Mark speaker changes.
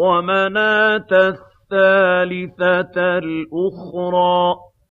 Speaker 1: وَمَنَاةَ الثَّالِثَةَ الْأُخْرَىٰ